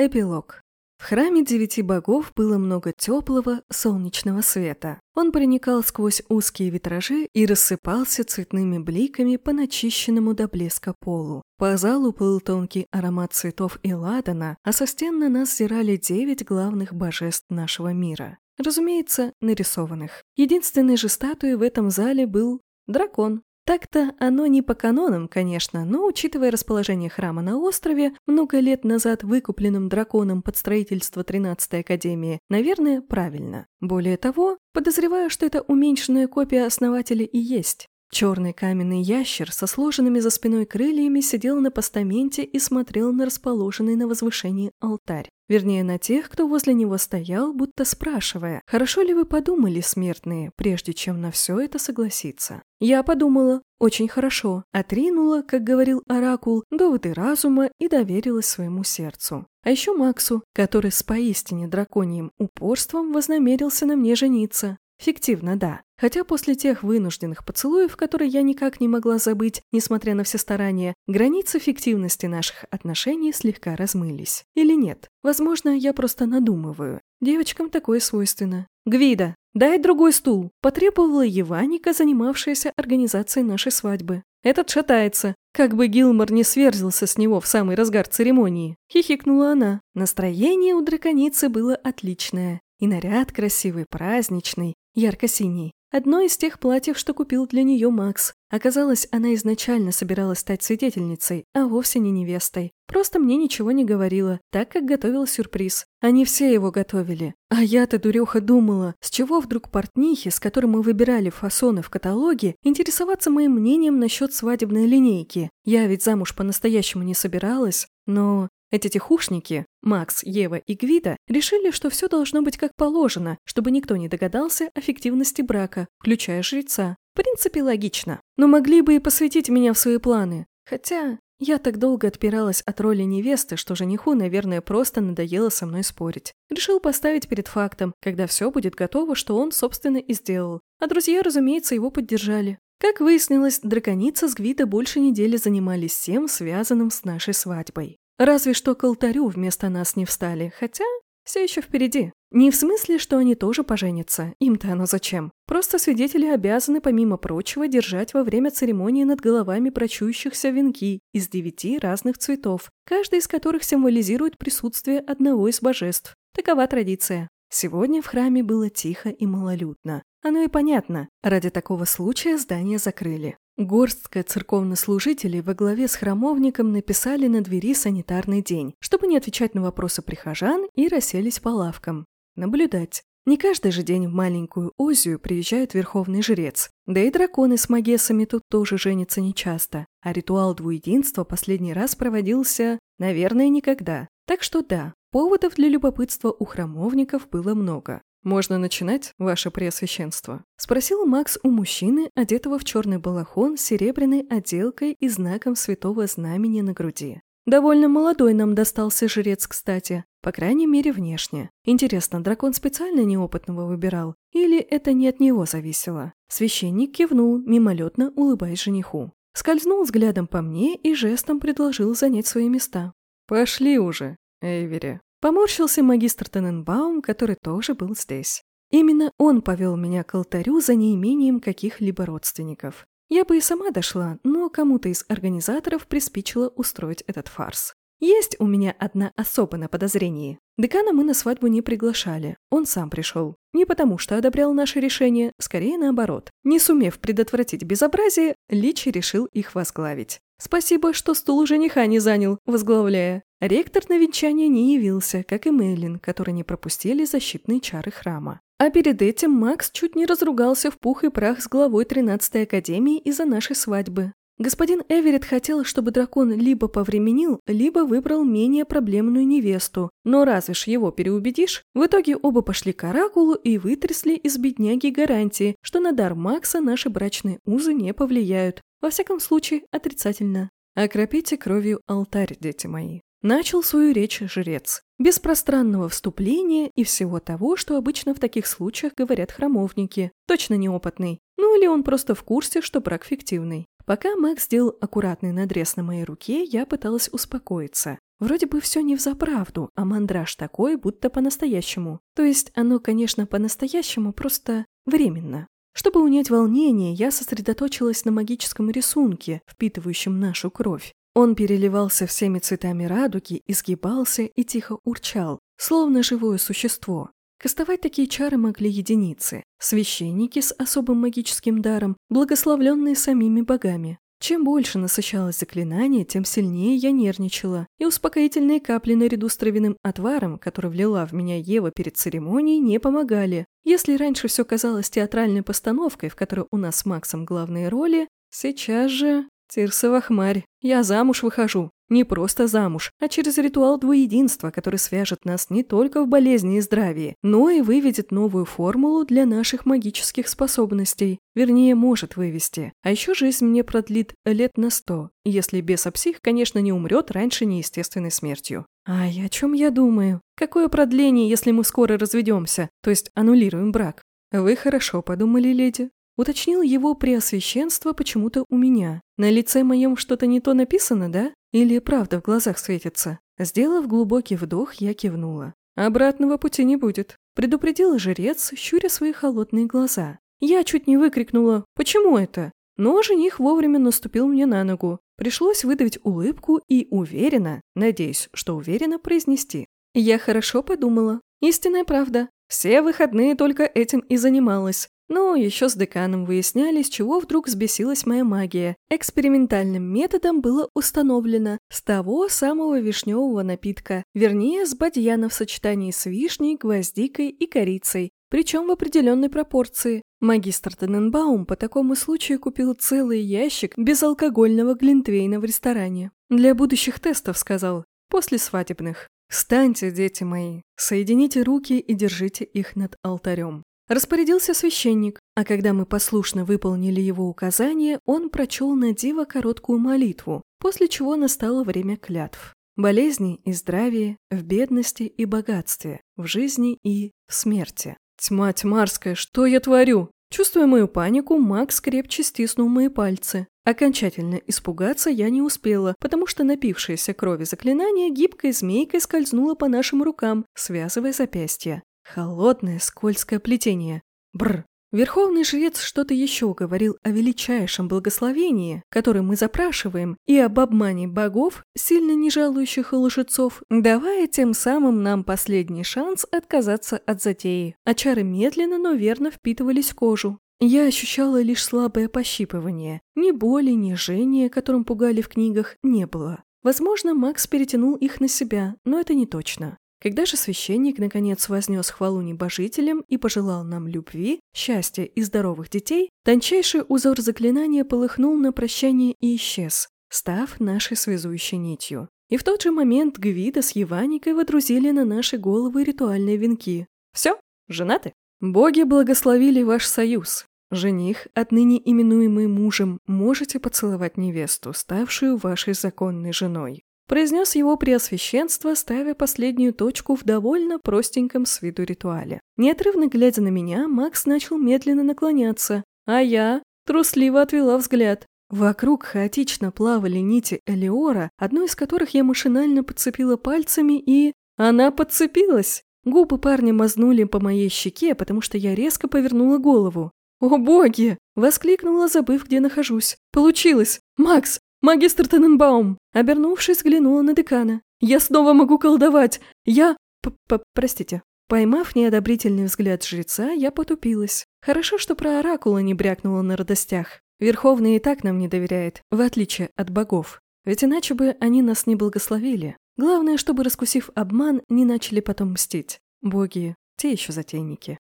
Эпилог. В храме девяти богов было много теплого солнечного света. Он проникал сквозь узкие витражи и рассыпался цветными бликами по начищенному до блеска полу. По залу плыл тонкий аромат цветов и ладана, а со стен на нас зирали девять главных божеств нашего мира. Разумеется, нарисованных. Единственной же статуей в этом зале был дракон. Так-то оно не по канонам, конечно, но учитывая расположение храма на острове, много лет назад выкупленным драконом под строительство 13-й Академии, наверное, правильно. Более того, подозреваю, что это уменьшенная копия основателя и есть. Черный каменный ящер со сложенными за спиной крыльями сидел на постаменте и смотрел на расположенный на возвышении алтарь. Вернее, на тех, кто возле него стоял, будто спрашивая, «Хорошо ли вы подумали, смертные, прежде чем на все это согласиться?» Я подумала, очень хорошо, отринула, как говорил Оракул, доводы разума и доверилась своему сердцу. А еще Максу, который с поистине драконьим упорством вознамерился на мне жениться. Фиктивно, да. Хотя после тех вынужденных поцелуев, которые я никак не могла забыть, несмотря на все старания, границы фиктивности наших отношений слегка размылись. Или нет? Возможно, я просто надумываю. Девочкам такое свойственно. «Гвида, дай другой стул!» – потребовала Еваника, занимавшаяся организацией нашей свадьбы. «Этот шатается. Как бы Гилмор не сверзился с него в самый разгар церемонии!» – хихикнула она. Настроение у драконицы было отличное. И наряд красивый, праздничный, ярко-синий. Одно из тех платьев, что купил для нее Макс. Оказалось, она изначально собиралась стать свидетельницей, а вовсе не невестой. Просто мне ничего не говорила, так как готовила сюрприз. Они все его готовили. А я-то, дуреха, думала, с чего вдруг портнихи, с которым мы выбирали фасоны в каталоге, интересоваться моим мнением насчет свадебной линейки. Я ведь замуж по-настоящему не собиралась, но эти тихушники, Макс, Ева и Гвида, решили, что все должно быть как положено, чтобы никто не догадался о фиктивности брака, включая жреца. В принципе, логично. Но могли бы и посвятить меня в свои планы. Хотя, я так долго отпиралась от роли невесты, что жениху, наверное, просто надоело со мной спорить. Решил поставить перед фактом, когда все будет готово, что он, собственно, и сделал. А друзья, разумеется, его поддержали. Как выяснилось, драконица с Гвида больше недели занимались всем, связанным с нашей свадьбой. Разве что к алтарю вместо нас не встали, хотя все еще впереди. Не в смысле, что они тоже поженятся, им-то оно зачем. Просто свидетели обязаны, помимо прочего, держать во время церемонии над головами прочующихся венки из девяти разных цветов, каждый из которых символизирует присутствие одного из божеств. Такова традиция. Сегодня в храме было тихо и малолюдно. Оно и понятно, ради такого случая здание закрыли. Горстка церковнослужителей во главе с храмовником написали на двери санитарный день, чтобы не отвечать на вопросы прихожан и расселись по лавкам. Наблюдать. Не каждый же день в маленькую Озию приезжает верховный жрец. Да и драконы с магесами тут тоже женятся нечасто. А ритуал двуединства последний раз проводился, наверное, никогда. Так что да, поводов для любопытства у храмовников было много. «Можно начинать, ваше преосвященство?» – спросил Макс у мужчины, одетого в черный балахон с серебряной отделкой и знаком святого знамени на груди. Довольно молодой нам достался жрец, кстати, по крайней мере внешне. Интересно, дракон специально неопытного выбирал? Или это не от него зависело? Священник кивнул, мимолетно улыбаясь жениху. Скользнул взглядом по мне и жестом предложил занять свои места. «Пошли уже, Эйвери», Поморщился магистр Тененбаум, который тоже был здесь. Именно он повел меня к алтарю за неимением каких-либо родственников. Я бы и сама дошла, но кому-то из организаторов приспичило устроить этот фарс. Есть у меня одна особа на подозрении. Декана мы на свадьбу не приглашали, он сам пришел. Не потому что одобрял наше решение, скорее наоборот. Не сумев предотвратить безобразие, Личи решил их возглавить. Спасибо, что стул жениха не занял, возглавляя. Ректор на венчание не явился, как и Мейлин, которые не пропустили защитные чары храма. А перед этим Макс чуть не разругался в пух и прах с главой 13-й Академии из-за нашей свадьбы. Господин Эверетт хотел, чтобы дракон либо повременил, либо выбрал менее проблемную невесту, но разве ж его переубедишь? В итоге оба пошли к Оракулу и вытрясли из бедняги гарантии, что на дар Макса наши брачные узы не повлияют. Во всяком случае, отрицательно. Окропите кровью алтарь, дети мои. Начал свою речь жрец, без пространного вступления и всего того, что обычно в таких случаях говорят храмовники. Точно неопытный. Ну или он просто в курсе, что брак фиктивный. Пока Макс сделал аккуратный надрез на моей руке, я пыталась успокоиться. Вроде бы все не взаправду, а мандраж такой, будто по-настоящему. То есть оно, конечно, по-настоящему, просто временно. Чтобы унять волнение, я сосредоточилась на магическом рисунке, впитывающем нашу кровь. Он переливался всеми цветами радуги, изгибался и тихо урчал, словно живое существо. Кастовать такие чары могли единицы, священники с особым магическим даром, благословленные самими богами. Чем больше насыщалось заклинание, тем сильнее я нервничала, и успокоительные капли наряду с травяным отваром, который влила в меня Ева перед церемонией, не помогали. Если раньше все казалось театральной постановкой, в которой у нас с Максом главные роли, сейчас же... Тирсова хмарь, я замуж выхожу. Не просто замуж, а через ритуал двуединства, который свяжет нас не только в болезни и здравии, но и выведет новую формулу для наших магических способностей. Вернее, может вывести. А еще жизнь мне продлит лет на сто, если бесопсих, конечно, не умрет раньше неестественной смертью. Ай, о чем я думаю? Какое продление, если мы скоро разведемся, то есть аннулируем брак? Вы хорошо подумали, леди. Уточнил его преосвященство почему-то у меня. На лице моем что-то не то написано, да? Или правда в глазах светится? Сделав глубокий вдох, я кивнула. Обратного пути не будет. Предупредил жрец, щуря свои холодные глаза. Я чуть не выкрикнула «Почему это?», но жених вовремя наступил мне на ногу. Пришлось выдавить улыбку и уверенно, надеюсь, что уверенно произнести. Я хорошо подумала. Истинная правда. Все выходные только этим и занималась. Ну, еще с деканом выясняли, с чего вдруг взбесилась моя магия. Экспериментальным методом было установлено с того самого вишневого напитка, вернее, с бадьяна в сочетании с вишней, гвоздикой и корицей, причем в определенной пропорции. Магистр Тененбаум по такому случаю купил целый ящик безалкогольного глинтвейна в ресторане. Для будущих тестов, сказал, после свадебных. «Встаньте, дети мои, соедините руки и держите их над алтарем». Распорядился священник, а когда мы послушно выполнили его указания, он прочел на диво короткую молитву, после чего настало время клятв. Болезни и здравие, в бедности и богатстве, в жизни и в смерти. Тьма тьмарская, что я творю? Чувствуя мою панику, Макс крепче стиснул мои пальцы. Окончательно испугаться я не успела, потому что напившееся крови заклинание гибкой змейкой скользнуло по нашим рукам, связывая запястья. Холодное, скользкое плетение. Бр. Верховный жрец что-то еще говорил о величайшем благословении, которое мы запрашиваем, и об обмане богов, сильно не жалующих лжецов, давая тем самым нам последний шанс отказаться от затеи. А чары медленно, но верно впитывались в кожу. Я ощущала лишь слабое пощипывание. Ни боли, ни жжения, которым пугали в книгах, не было. Возможно, Макс перетянул их на себя, но это не точно. Когда же священник наконец вознес хвалу небожителям и пожелал нам любви, счастья и здоровых детей, тончайший узор заклинания полыхнул на прощание и исчез, став нашей связующей нитью. И в тот же момент Гвида с Еваникой водрузили на наши головы ритуальные венки. Все, женаты. Боги благословили ваш союз. Жених, отныне именуемый мужем, можете поцеловать невесту, ставшую вашей законной женой произнес его преосвященство, ставя последнюю точку в довольно простеньком с виду ритуале. Неотрывно глядя на меня, Макс начал медленно наклоняться, а я трусливо отвела взгляд. Вокруг хаотично плавали нити Элиора, одну из которых я машинально подцепила пальцами и... Она подцепилась! Губы парня мазнули по моей щеке, потому что я резко повернула голову. «О боги!» – воскликнула, забыв, где нахожусь. «Получилось! Макс, «Магистр Тененбаум!» Обернувшись, взглянула на декана. «Я снова могу колдовать! Я...» П -п «Простите». Поймав неодобрительный взгляд жреца, я потупилась. Хорошо, что про оракула не брякнула на радостях. Верховный и так нам не доверяет, в отличие от богов. Ведь иначе бы они нас не благословили. Главное, чтобы, раскусив обман, не начали потом мстить. Боги, те еще затейники.